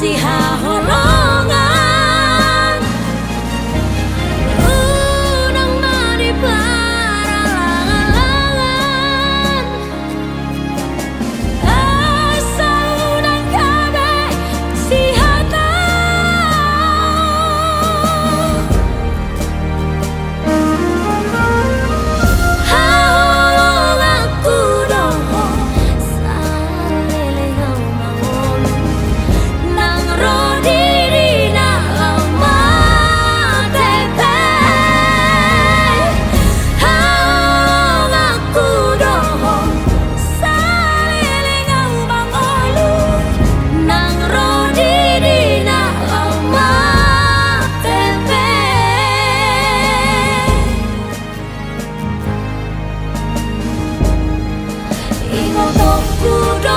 see how 不。